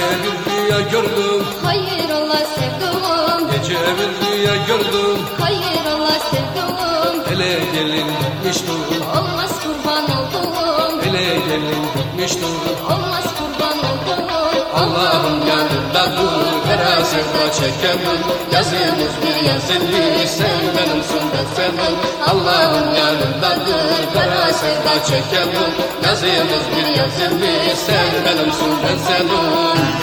rüya gördüm. Hayır ola sevduğum Gece bir rüya gördüm. Hayır ola sevduğum Hele gelin gitmiştim Olmaz kurban olduğum Hele gelin gitmiştim Olmaz kurban sevda çekemem. Yazımız bir yazılmış Sen benimsin ben senin Allah'ım yanında dur Kara sevda çekemem. Yazımız bir yazılmış Sen benimsin ben senin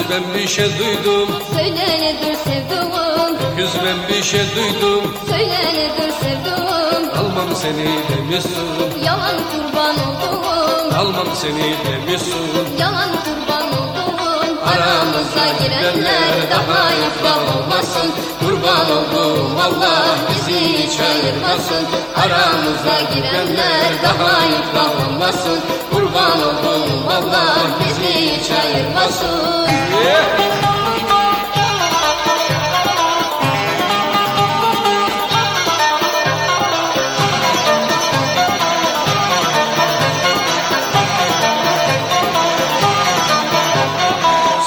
Kız ben bir şey duydum. Söyle nedir sevduğum Kız ben bir şey duydum. Söyle nedir sevduğum Almam seni demişsin Yalan kurban olduğum. Almam seni demişsin Yalan kurban olduğum. Aramıza girenler daha iflah olmasın. Kurban olduğum Allah bizi hiç ayırmasın. Aramıza girenler daha iflah olmasın. Kurban olduğum Allah ayırmasın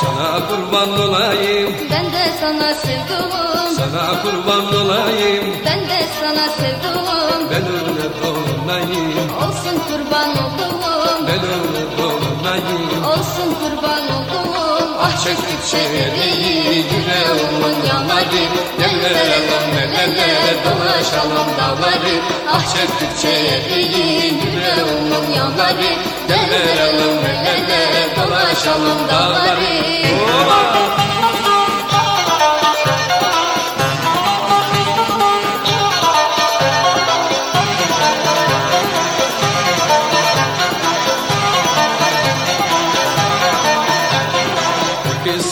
Sana kurban olayım. Ben de sana sevduğum Sana kurban olayım. Ben de sana sevduğum Ben öyle dolunayım. Olsun kurban olduğum Ah çektikçe ereği yüreğimin yanarı Yerlere lan nerelere dolaşalım dağları Ah çektikçe ereği yüreğimin yanarı Yerlere lan nerelere dolaşalım dağları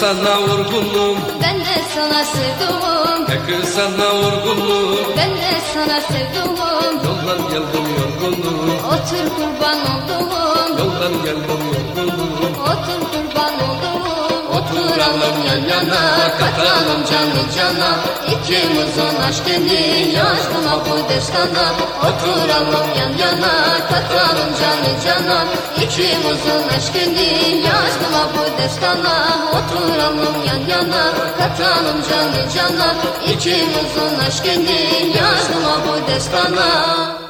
sana vurgunum. Ben de sana sevduğum Peki sana vurgunum. Ben de sana sevduğum Yoldan geldim yorgunum. Otur kurban olduğum. Yoldan geldim yorgunum yan yana Katalım canı cana. İkimizin aşkını Yazdım o bu destana. Oturalım yan yana Katalım canı cana. İkimizin aşkını Yazdım o bu destana. Oturalım yan yana Katalım canı cana. İkimizin aşkını Yazdım o bu destana